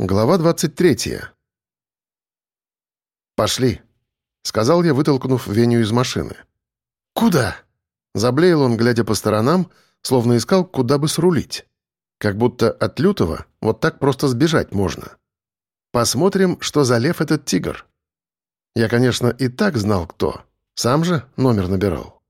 Глава 23. «Пошли», — сказал я, вытолкнув Веню из машины. «Куда?» — заблеял он, глядя по сторонам, словно искал, куда бы срулить. Как будто от лютого вот так просто сбежать можно. Посмотрим, что за лев этот тигр. Я, конечно, и так знал, кто. Сам же номер набирал.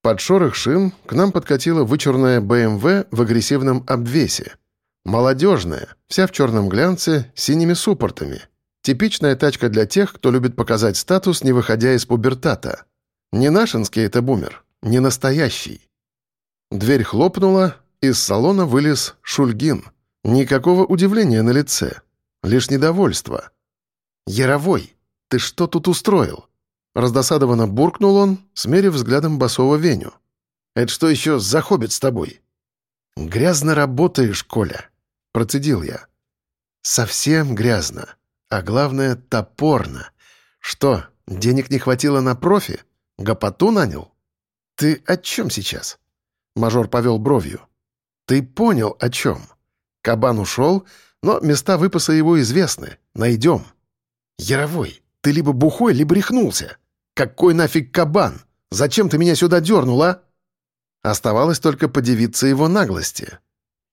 Под шорох шин к нам подкатила вычурная БМВ в агрессивном обвесе — Молодежная, вся в черном глянце, с синими суппортами. Типичная тачка для тех, кто любит показать статус, не выходя из пубертата. Не нашинский это бумер, не настоящий. Дверь хлопнула, из салона вылез Шульгин. Никакого удивления на лице, лишь недовольство. «Яровой, ты что тут устроил?» Раздосадованно буркнул он, смерив взглядом басового Веню. «Это что еще за хоббит с тобой?» «Грязно работаешь, Коля», — процедил я. «Совсем грязно. А главное, топорно. Что, денег не хватило на профи? Гопоту нанял?» «Ты о чем сейчас?» Мажор повел бровью. «Ты понял, о чем. Кабан ушел, но места выпаса его известны. Найдем». «Яровой, ты либо бухой, либо рехнулся. Какой нафиг кабан? Зачем ты меня сюда дернул, а?» Оставалось только подивиться его наглости.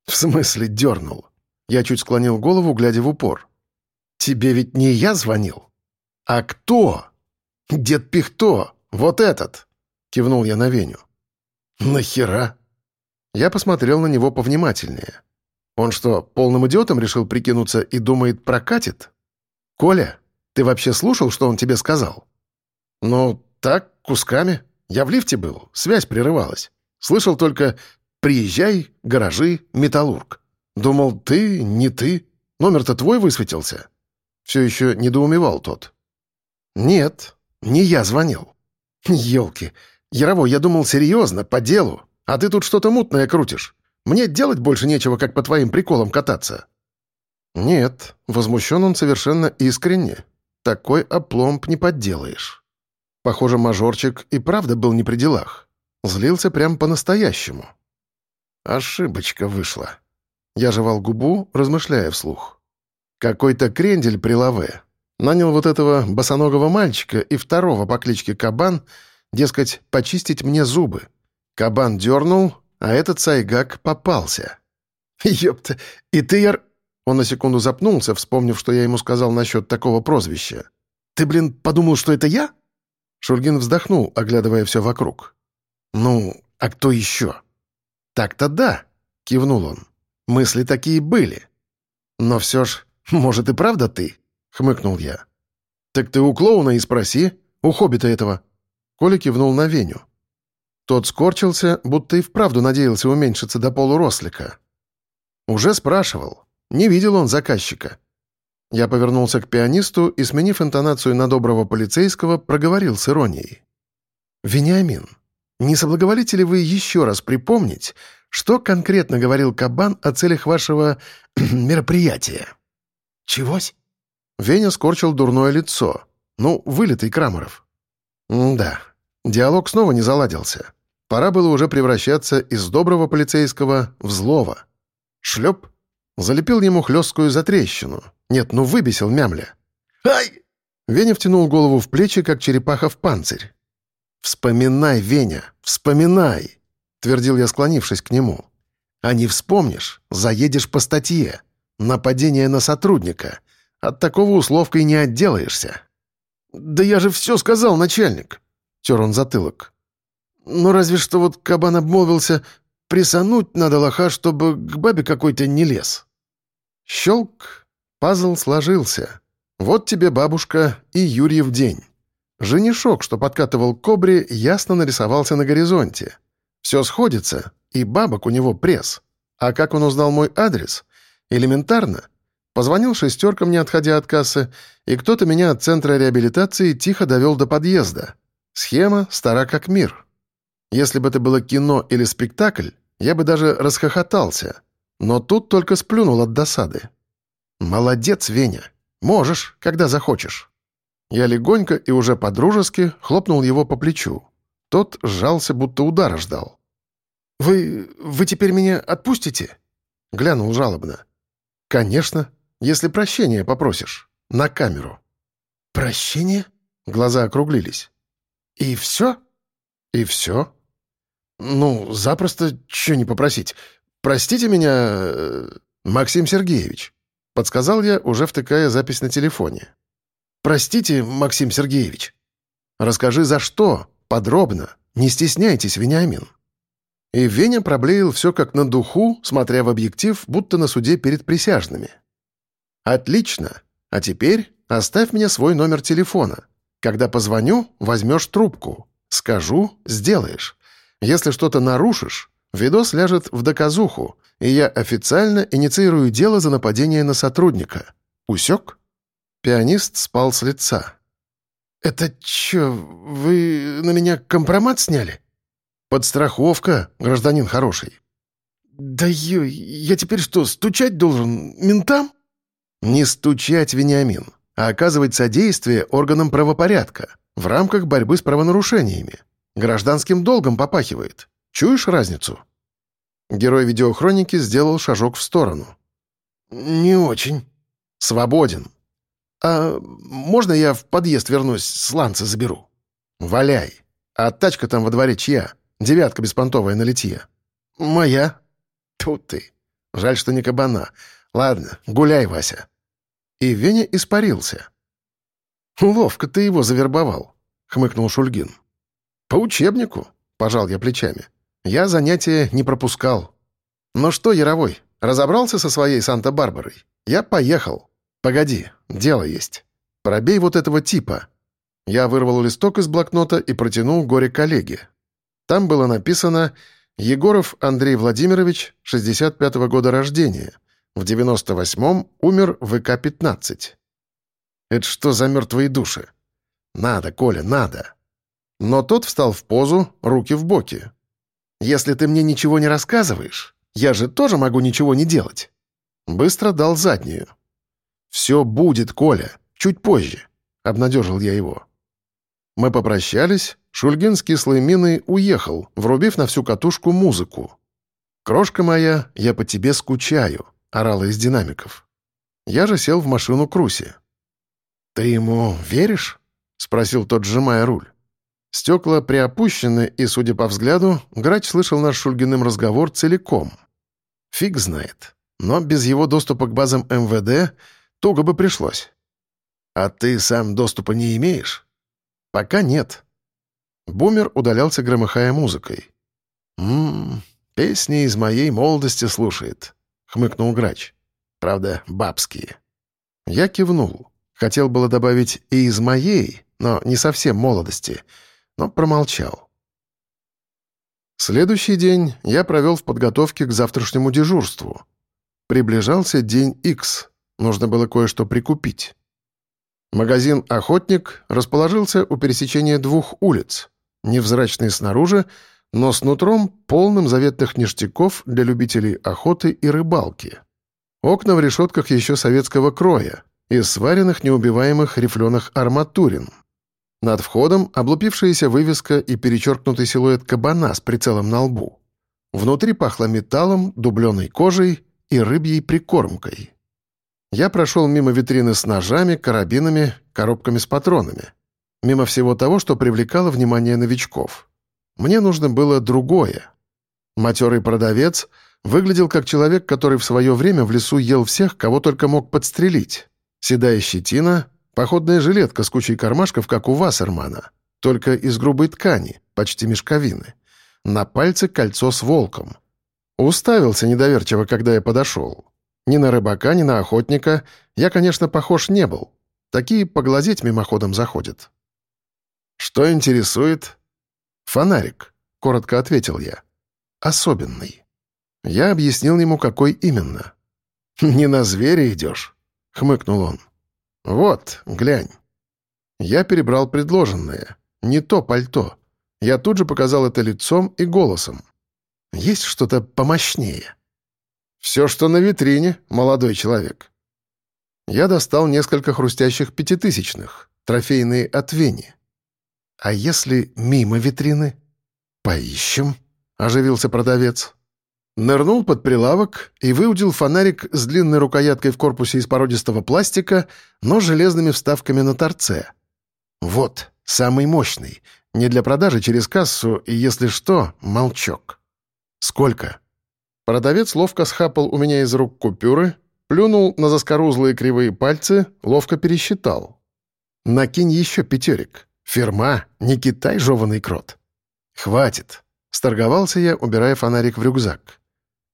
«В смысле дернул?» Я чуть склонил голову, глядя в упор. «Тебе ведь не я звонил?» «А кто?» «Дед Пихто, вот этот!» — кивнул я на Веню. «Нахера?» Я посмотрел на него повнимательнее. Он что, полным идиотом решил прикинуться и думает, прокатит? «Коля, ты вообще слушал, что он тебе сказал?» «Ну, так, кусками. Я в лифте был, связь прерывалась. Слышал только «Приезжай, гаражи, металлург». Думал, ты, не ты. Номер-то твой высветился. Все еще недоумевал тот. Нет, не я звонил. Елки. Ярово, я думал серьезно, по делу. А ты тут что-то мутное крутишь. Мне делать больше нечего, как по твоим приколам кататься. Нет, возмущен он совершенно искренне. Такой опломб не подделаешь. Похоже, мажорчик и правда был не при делах. Злился прям по-настоящему. Ошибочка вышла. Я жевал губу, размышляя вслух. Какой-то крендель при лаве нанял вот этого босоногого мальчика и второго по кличке Кабан, дескать, почистить мне зубы. Кабан дернул, а этот сайгак попался. «Ёпта, и ты, Яр...» Он на секунду запнулся, вспомнив, что я ему сказал насчет такого прозвища. «Ты, блин, подумал, что это я?» Шульгин вздохнул, оглядывая все вокруг. «Ну, а кто еще?» «Так-то да», — кивнул он. «Мысли такие были». «Но все ж, может, и правда ты?» — хмыкнул я. «Так ты у клоуна и спроси, у хоббита этого». Коля кивнул на Веню. Тот скорчился, будто и вправду надеялся уменьшиться до полурослика. Уже спрашивал. Не видел он заказчика. Я повернулся к пианисту и, сменив интонацию на доброго полицейского, проговорил с иронией. «Вениамин, не соблаговолите ли вы еще раз припомнить, что конкретно говорил Кабан о целях вашего мероприятия?» «Чегось?» Веня скорчил дурное лицо. Ну, вылитый Крамаров. да, диалог снова не заладился. Пора было уже превращаться из доброго полицейского в злого. Шлеп залепил ему хлесткую затрещину. Нет, ну выбесил мямля. «Ай!» Веня втянул голову в плечи, как черепаха в панцирь. «Вспоминай, Веня, вспоминай!» — твердил я, склонившись к нему. «А не вспомнишь, заедешь по статье. Нападение на сотрудника. От такого условкой не отделаешься». «Да я же все сказал, начальник!» — тер он затылок. «Ну разве что вот кабан обмолвился, присануть надо лоха, чтобы к бабе какой-то не лез». Щелк, пазл сложился. Вот тебе бабушка и Юрьев день. Женишок, что подкатывал к кобре, ясно нарисовался на горизонте. Все сходится, и бабок у него пресс. А как он узнал мой адрес? Элементарно. Позвонил шестеркам, не отходя от кассы, и кто-то меня от центра реабилитации тихо довел до подъезда. Схема стара как мир. Если бы это было кино или спектакль, я бы даже расхохотался. Но тут только сплюнул от досады. «Молодец, Веня. Можешь, когда захочешь». Я легонько и уже по-дружески хлопнул его по плечу. Тот сжался, будто удара ждал. «Вы... вы теперь меня отпустите?» Глянул жалобно. «Конечно». если прощения попросишь. На камеру». «Прощение?» Глаза округлились. «И все?» «И все?» «Ну, запросто, что не попросить. Простите меня, э, Максим Сергеевич», — подсказал я, уже втыкая запись на телефоне. «Простите, Максим Сергеевич». «Расскажи, за что? Подробно. Не стесняйтесь, Вениамин». И Веня проблеял все как на духу, смотря в объектив, будто на суде перед присяжными. «Отлично. А теперь оставь мне свой номер телефона. Когда позвоню, возьмешь трубку. Скажу — сделаешь. Если что-то нарушишь, видос ляжет в доказуху, и я официально инициирую дело за нападение на сотрудника. Усек?» Пианист спал с лица. «Это чё, вы на меня компромат сняли?» «Подстраховка, гражданин хороший». «Да ё, я теперь что, стучать должен ментам?» «Не стучать, Вениамин, а оказывать содействие органам правопорядка в рамках борьбы с правонарушениями. Гражданским долгом попахивает. Чуешь разницу?» Герой видеохроники сделал шажок в сторону. «Не очень». «Свободен. А можно я в подъезд вернусь, сланцы заберу?» «Валяй. А тачка там во дворе чья? Девятка беспонтовая на литье». «Моя». «Тут ты. Жаль, что не кабана. Ладно, гуляй, Вася». И Веня испарился. «Ловко ты его завербовал», — хмыкнул Шульгин. «По учебнику», — пожал я плечами. «Я занятия не пропускал». «Ну что, Яровой, разобрался со своей Санта-Барбарой? Я поехал. Погоди, дело есть. Пробей вот этого типа». Я вырвал листок из блокнота и протянул горе коллеге. Там было написано «Егоров Андрей Владимирович, 65-го года рождения. В 98-м умер в ВК-15». Это что за мертвые души? Надо, Коля, надо. Но тот встал в позу, руки в боки. «Если ты мне ничего не рассказываешь, я же тоже могу ничего не делать». Быстро дал заднюю. «Все будет, Коля, чуть позже», — обнадежил я его. Мы попрощались, Шульгин с кислой миной уехал, врубив на всю катушку музыку. «Крошка моя, я по тебе скучаю», — орала из динамиков. Я же сел в машину Круси. «Ты ему веришь?» — спросил тот, сжимая руль. Стекла приопущены, и, судя по взгляду, Грач слышал наш Шульгиным разговор целиком. Фиг знает. Но без его доступа к базам МВД туго бы пришлось. «А ты сам доступа не имеешь?» «Пока нет». Бумер удалялся, громыхая музыкой. «Ммм, песни из моей молодости слушает», — хмыкнул Грач. «Правда, бабские». Я кивнул. Хотел было добавить «и из моей», но не совсем молодости, но промолчал. Следующий день я провел в подготовке к завтрашнему дежурству. Приближался день X, нужно было кое-что прикупить. Магазин «Охотник» расположился у пересечения двух улиц, невзрачный снаружи, но с нутром полным заветных ништяков для любителей охоты и рыбалки. Окна в решетках еще советского кроя, из сваренных неубиваемых рифленых арматурин. Над входом облупившаяся вывеска и перечеркнутый силуэт кабана с прицелом на лбу. Внутри пахло металлом, дубленой кожей и рыбьей прикормкой. Я прошел мимо витрины с ножами, карабинами, коробками с патронами. Мимо всего того, что привлекало внимание новичков. Мне нужно было другое. Матерый продавец выглядел как человек, который в свое время в лесу ел всех, кого только мог подстрелить. Седая щетина, походная жилетка с кучей кармашков, как у Вассермана, только из грубой ткани, почти мешковины. На пальце кольцо с волком. Уставился недоверчиво, когда я подошел. Ни на рыбака, ни на охотника я, конечно, похож не был. Такие поглазеть мимоходом заходят. «Что интересует?» «Фонарик», — коротко ответил я. «Особенный». Я объяснил ему, какой именно. «Не на зверя идешь?» — хмыкнул он. «Вот, глянь». Я перебрал предложенное. Не то пальто. Я тут же показал это лицом и голосом. Есть что-то помощнее. «Все, что на витрине, молодой человек». Я достал несколько хрустящих пятитысячных, трофейные от Вени. «А если мимо витрины?» «Поищем», — оживился продавец. Нырнул под прилавок и выудил фонарик с длинной рукояткой в корпусе из породистого пластика, но железными вставками на торце. Вот, самый мощный. Не для продажи через кассу, и если что, молчок. Сколько? Продавец ловко схапал у меня из рук купюры, плюнул на заскорузлые кривые пальцы, ловко пересчитал. Накинь еще пятерик. Ферма, не Китай, жеванный крот. Хватит. Сторговался я, убирая фонарик в рюкзак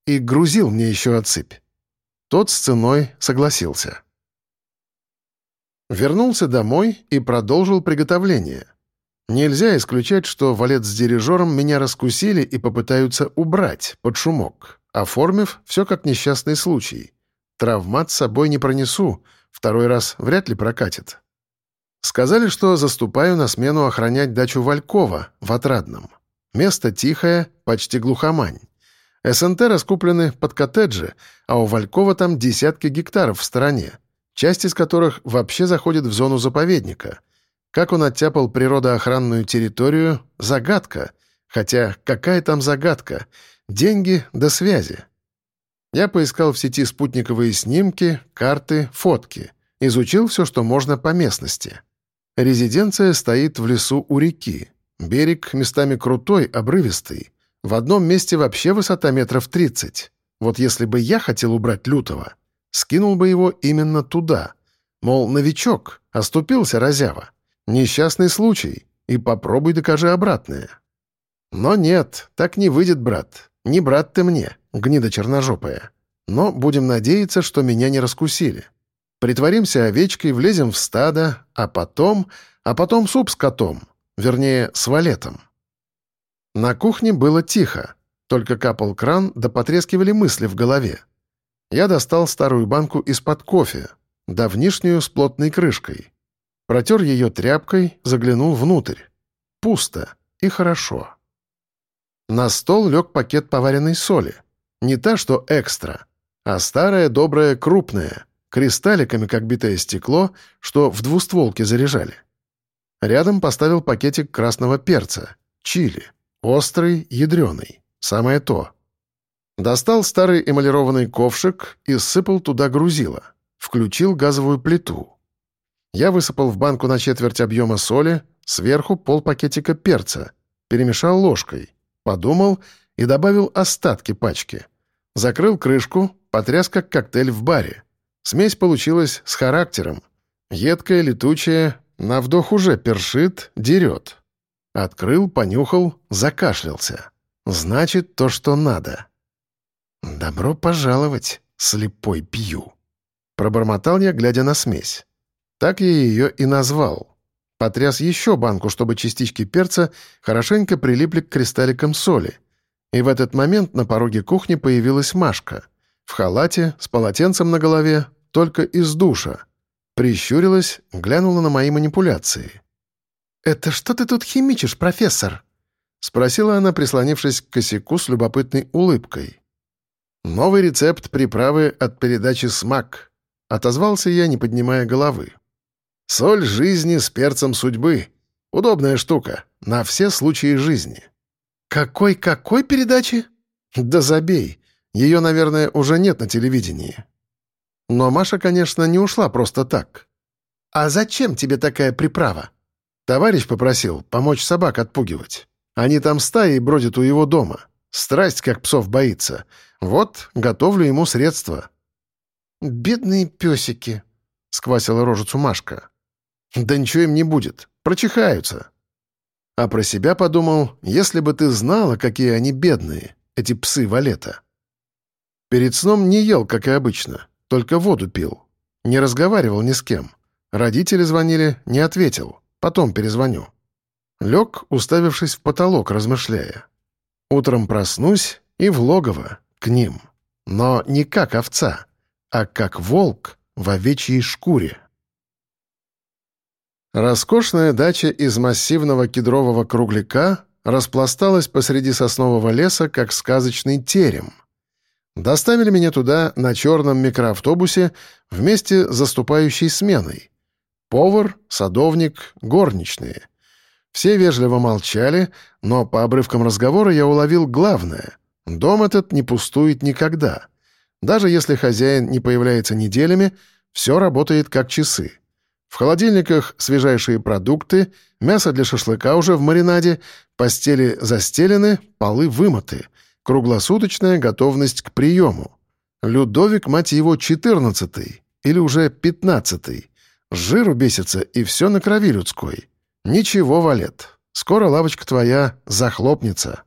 и грузил мне еще отсыпь. Тот с ценой согласился. Вернулся домой и продолжил приготовление. Нельзя исключать, что валет с дирижером меня раскусили и попытаются убрать под шумок, оформив все как несчастный случай. Травмат с собой не пронесу, второй раз вряд ли прокатит. Сказали, что заступаю на смену охранять дачу Валькова в Отрадном. Место тихое, почти глухомань. СНТ раскуплены под коттеджи, а у Валькова там десятки гектаров в стороне, часть из которых вообще заходит в зону заповедника. Как он оттяпал природоохранную территорию — загадка. Хотя какая там загадка? Деньги до связи. Я поискал в сети спутниковые снимки, карты, фотки. Изучил все, что можно по местности. Резиденция стоит в лесу у реки. Берег местами крутой, обрывистый. В одном месте вообще высота метров тридцать. Вот если бы я хотел убрать Лютого, скинул бы его именно туда. Мол, новичок, оступился разява. Несчастный случай, и попробуй докажи обратное. Но нет, так не выйдет, брат. Не брат ты мне, гнида черножопая. Но будем надеяться, что меня не раскусили. Притворимся овечкой, влезем в стадо, а потом... А потом суп с котом. Вернее, с валетом. На кухне было тихо, только капал кран, да потрескивали мысли в голове. Я достал старую банку из-под кофе, давнишнюю с плотной крышкой. Протер ее тряпкой, заглянул внутрь. Пусто и хорошо. На стол лег пакет поваренной соли. Не та, что экстра, а старая, добрая, крупная, кристалликами, как битое стекло, что в двустволке заряжали. Рядом поставил пакетик красного перца, чили. Острый, ядреный. Самое то. Достал старый эмалированный ковшик и сыпал туда грузило. Включил газовую плиту. Я высыпал в банку на четверть объема соли, сверху пол пакетика перца, перемешал ложкой, подумал и добавил остатки пачки. Закрыл крышку, потряс как коктейль в баре. Смесь получилась с характером. Едкая, летучая, на вдох уже першит, дерет. Открыл, понюхал, закашлялся. Значит, то, что надо. «Добро пожаловать, слепой пью!» Пробормотал я, глядя на смесь. Так я ее и назвал. Потряс еще банку, чтобы частички перца хорошенько прилипли к кристалликам соли. И в этот момент на пороге кухни появилась Машка. В халате, с полотенцем на голове, только из душа. Прищурилась, глянула на мои манипуляции. «Это что ты тут химичишь, профессор?» — спросила она, прислонившись к косяку с любопытной улыбкой. «Новый рецепт приправы от передачи «Смак», — отозвался я, не поднимая головы. «Соль жизни с перцем судьбы. Удобная штука. На все случаи жизни». «Какой-какой передачи?» «Да забей. Ее, наверное, уже нет на телевидении». Но Маша, конечно, не ушла просто так. «А зачем тебе такая приправа?» Товарищ попросил помочь собак отпугивать. Они там стаей бродят у его дома. Страсть, как псов боится. Вот, готовлю ему средства». «Бедные песики», — сквасила рожицу Машка. «Да ничего им не будет. Прочихаются». А про себя подумал, если бы ты знала, какие они бедные, эти псы Валета. Перед сном не ел, как и обычно, только воду пил. Не разговаривал ни с кем. Родители звонили, не ответил. Потом перезвоню». Лег, уставившись в потолок, размышляя. «Утром проснусь и в логово, к ним. Но не как овца, а как волк в овечьей шкуре». Роскошная дача из массивного кедрового кругляка распласталась посреди соснового леса, как сказочный терем. Доставили меня туда на черном микроавтобусе вместе с заступающей сменой. Повар, садовник, горничные. Все вежливо молчали, но по обрывкам разговора я уловил главное. Дом этот не пустует никогда. Даже если хозяин не появляется неделями, все работает как часы. В холодильниках свежайшие продукты, мясо для шашлыка уже в маринаде, постели застелены, полы вымыты, круглосуточная готовность к приему. Людовик, мать его, четырнадцатый или уже пятнадцатый. Жиру бесится, и все на крови людской. Ничего, Валет, скоро лавочка твоя захлопнется.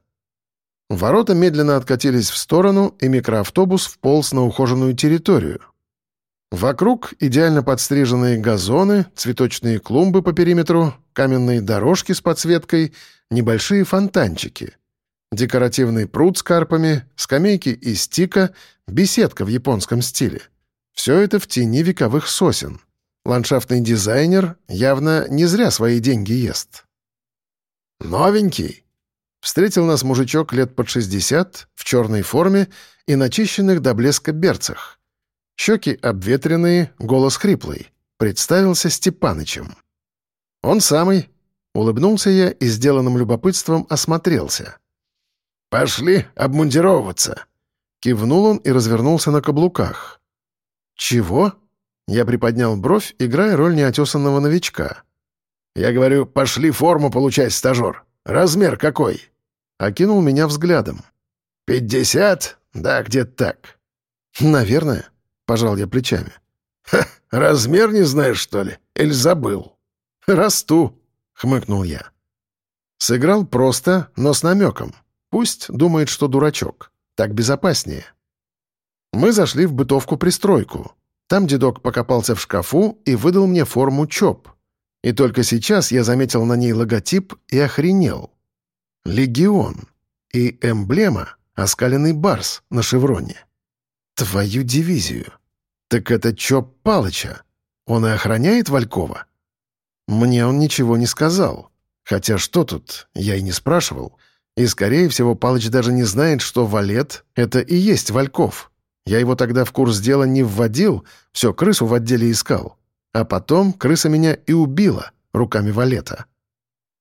Ворота медленно откатились в сторону, и микроавтобус вполз на ухоженную территорию. Вокруг идеально подстриженные газоны, цветочные клумбы по периметру, каменные дорожки с подсветкой, небольшие фонтанчики. Декоративный пруд с карпами, скамейки из тика, беседка в японском стиле. Все это в тени вековых сосен. Ландшафтный дизайнер явно не зря свои деньги ест. «Новенький!» Встретил нас мужичок лет под 60, в черной форме и начищенных до блеска берцах. Щеки обветренные, голос хриплый. Представился Степанычем. «Он самый». Улыбнулся я и сделанным любопытством осмотрелся. «Пошли обмундировываться!» Кивнул он и развернулся на каблуках. «Чего?» Я приподнял бровь, играя роль неотесанного новичка. «Я говорю, пошли форму получать, стажер. Размер какой?» Окинул меня взглядом. «Пятьдесят? Да, где-то так». «Наверное», — пожал я плечами. «Ха, размер не знаешь, что ли? Или забыл?» «Расту», — хмыкнул я. Сыграл просто, но с намеком. Пусть думает, что дурачок. Так безопаснее. Мы зашли в бытовку-пристройку. Там дедок покопался в шкафу и выдал мне форму ЧОП. И только сейчас я заметил на ней логотип и охренел. «Легион» и эмблема — оскаленный барс на шевроне. Твою дивизию. Так это ЧОП Палыча. Он и охраняет Валькова? Мне он ничего не сказал. Хотя что тут, я и не спрашивал. И, скорее всего, Палыч даже не знает, что Валет — это и есть Вальков. Я его тогда в курс дела не вводил, все, крысу в отделе искал. А потом крыса меня и убила руками Валета.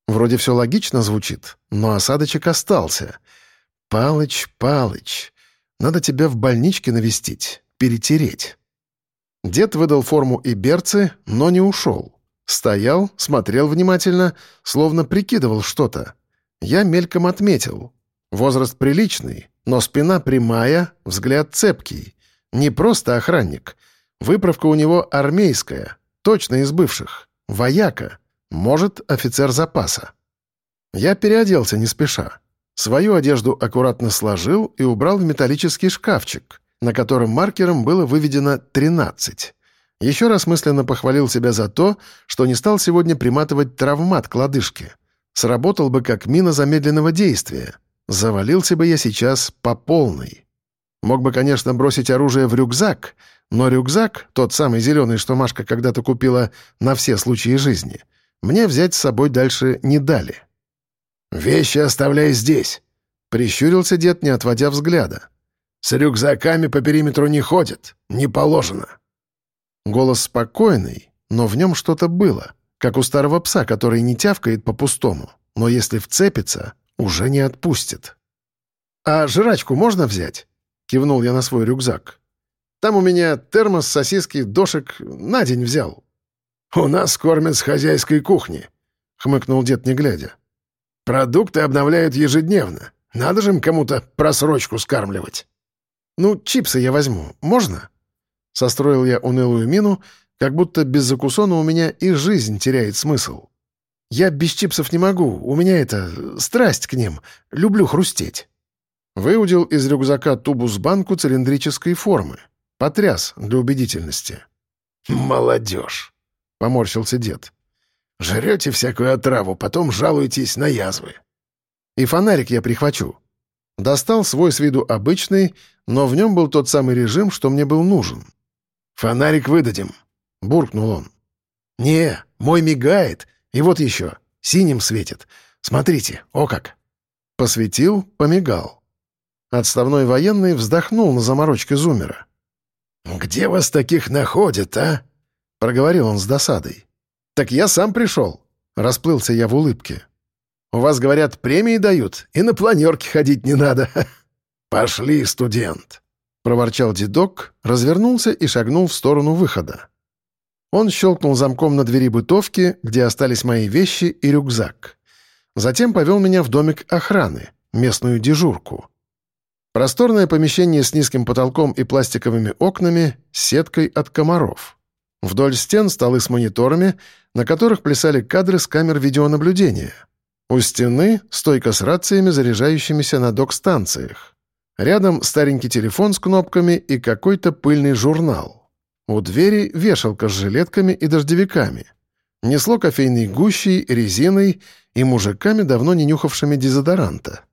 Вроде все логично звучит, но осадочек остался. «Палыч, Палыч, надо тебя в больничке навестить, перетереть». Дед выдал форму и берцы, но не ушел. Стоял, смотрел внимательно, словно прикидывал что-то. Я мельком отметил. Возраст приличный, но спина прямая, взгляд цепкий. Не просто охранник. Выправка у него армейская, точно из бывших. Вояка. Может, офицер запаса. Я переоделся не спеша. Свою одежду аккуратно сложил и убрал в металлический шкафчик, на котором маркером было выведено 13. Еще раз мысленно похвалил себя за то, что не стал сегодня приматывать травмат к лодыжке. Сработал бы как мина замедленного действия. Завалился бы я сейчас по полной. Мог бы, конечно, бросить оружие в рюкзак, но рюкзак, тот самый зеленый, что Машка когда-то купила на все случаи жизни, мне взять с собой дальше не дали. «Вещи оставляй здесь», — прищурился дед, не отводя взгляда. «С рюкзаками по периметру не ходят, не положено». Голос спокойный, но в нем что-то было, как у старого пса, который не тявкает по-пустому, но если вцепится, уже не отпустит. «А жрачку можно взять?» — кивнул я на свой рюкзак. «Там у меня термос, сосиски, дошек на день взял». «У нас кормят с хозяйской кухни», — хмыкнул дед, не глядя. «Продукты обновляют ежедневно. Надо же им кому-то просрочку скармливать». «Ну, чипсы я возьму. Можно?» Состроил я унылую мину, как будто без закусона у меня и жизнь теряет смысл. Я без чипсов не могу, у меня это... страсть к ним. Люблю хрустеть». Выудил из рюкзака тубус-банку цилиндрической формы. Потряс для убедительности. «Молодежь!» — поморщился дед. «Жрете всякую отраву, потом жалуетесь на язвы». «И фонарик я прихвачу». Достал свой с виду обычный, но в нем был тот самый режим, что мне был нужен. «Фонарик выдадим», — буркнул он. «Не, мой мигает, и вот еще, синим светит. Смотрите, о как!» Посветил, помигал. Отставной военный вздохнул на заморочке зумера. «Где вас таких находят, а?» — проговорил он с досадой. «Так я сам пришел», — расплылся я в улыбке. «У вас, говорят, премии дают, и на планерке ходить не надо». «Пошли, студент!» — проворчал дедок, развернулся и шагнул в сторону выхода. Он щелкнул замком на двери бытовки, где остались мои вещи и рюкзак. Затем повел меня в домик охраны, местную дежурку. Просторное помещение с низким потолком и пластиковыми окнами сеткой от комаров. Вдоль стен столы с мониторами, на которых плясали кадры с камер видеонаблюдения. У стены стойка с рациями, заряжающимися на док-станциях. Рядом старенький телефон с кнопками и какой-то пыльный журнал. У двери вешалка с жилетками и дождевиками. Несло кофейной гущей, резиной и мужиками, давно не нюхавшими дезодоранта.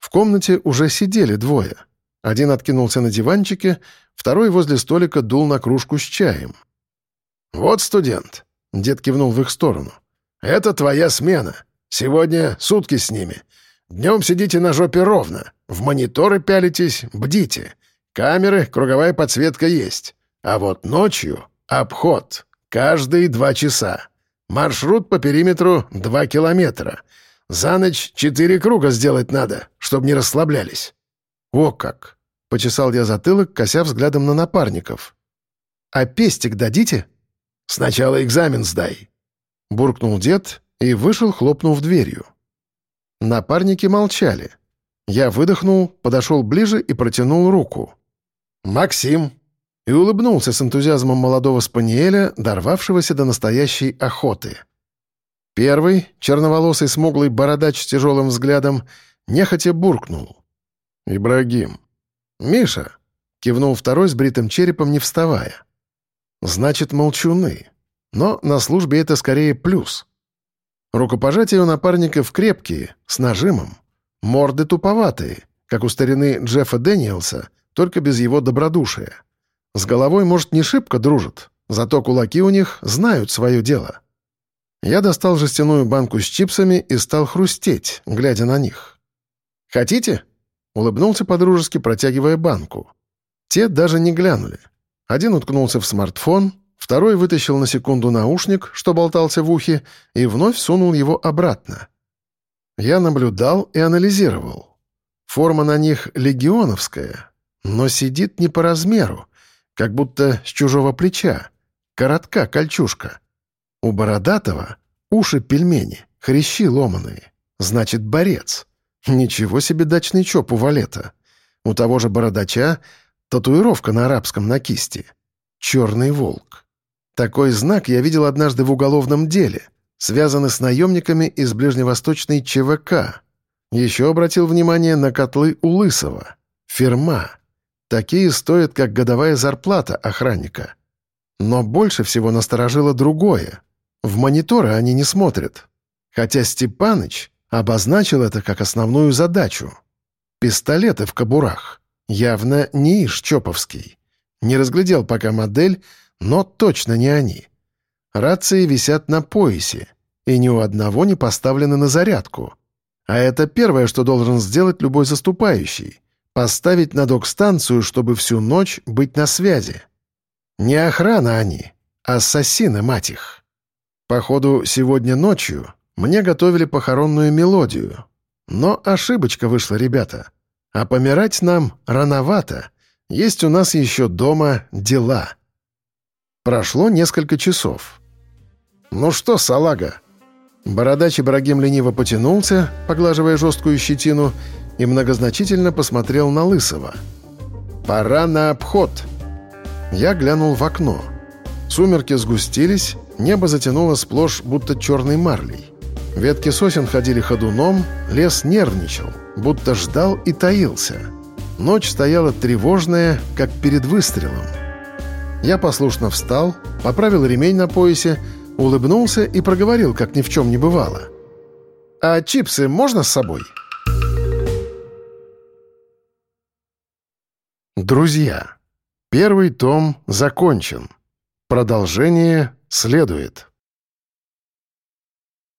В комнате уже сидели двое. Один откинулся на диванчике, второй возле столика дул на кружку с чаем. «Вот студент», — дед кивнул в их сторону. «Это твоя смена. Сегодня сутки с ними. Днем сидите на жопе ровно. В мониторы пялитесь, бдите. Камеры, круговая подсветка есть. А вот ночью — обход. Каждые два часа. Маршрут по периметру — два километра. За ночь четыре круга сделать надо, чтобы не расслаблялись». «О как!» — почесал я затылок, кося взглядом на напарников. «А пестик дадите?» «Сначала экзамен сдай», — буркнул дед и вышел, хлопнув дверью. Напарники молчали. Я выдохнул, подошел ближе и протянул руку. «Максим!» и улыбнулся с энтузиазмом молодого спаниеля, дорвавшегося до настоящей охоты. Первый, черноволосый смуглый бородач с тяжелым взглядом, нехотя буркнул. «Ибрагим». «Миша», — кивнул второй с бритым черепом, не вставая. «Значит, молчуны. Но на службе это скорее плюс». Рукопожатия у напарников крепкие, с нажимом. Морды туповатые, как у старины Джеффа Дэниелса, только без его добродушия. С головой, может, не шибко дружат, зато кулаки у них знают свое дело. Я достал жестяную банку с чипсами и стал хрустеть, глядя на них. «Хотите?» — улыбнулся подружески, протягивая банку. Те даже не глянули. Один уткнулся в смартфон, второй вытащил на секунду наушник, что болтался в ухе, и вновь сунул его обратно. Я наблюдал и анализировал. Форма на них легионовская, но сидит не по размеру, как будто с чужого плеча. Коротка кольчушка. У Бородатого уши пельмени, хрящи ломаные. Значит, борец. Ничего себе дачный чоп у Валета. У того же Бородача татуировка на арабском на кисти. Черный волк. Такой знак я видел однажды в уголовном деле, связанный с наемниками из ближневосточной ЧВК. Еще обратил внимание на котлы у Лысого. Ферма. Такие стоят, как годовая зарплата охранника. Но больше всего насторожило другое. В мониторы они не смотрят. Хотя Степаныч обозначил это как основную задачу. Пистолеты в кобурах. Явно не иш. Не разглядел пока модель, но точно не они. Рации висят на поясе, и ни у одного не поставлены на зарядку. А это первое, что должен сделать любой заступающий. Поставить на док-станцию, чтобы всю ночь быть на связи. Не охрана они, а ассасины, мать их. Походу, сегодня ночью мне готовили похоронную мелодию. Но ошибочка вышла, ребята. А помирать нам рановато. Есть у нас еще дома дела. Прошло несколько часов. «Ну что, салага?» Бородач Ибрагим лениво потянулся, поглаживая жесткую щетину, и многозначительно посмотрел на Лысого. «Пора на обход!» Я глянул в окно. Сумерки сгустились, небо затянуло сплошь, будто черной марлей. Ветки сосен ходили ходуном, лес нервничал, будто ждал и таился. Ночь стояла тревожная, как перед выстрелом. Я послушно встал, поправил ремень на поясе, улыбнулся и проговорил, как ни в чем не бывало. «А чипсы можно с собой?» Друзья, первый том закончен. Продолжение следует.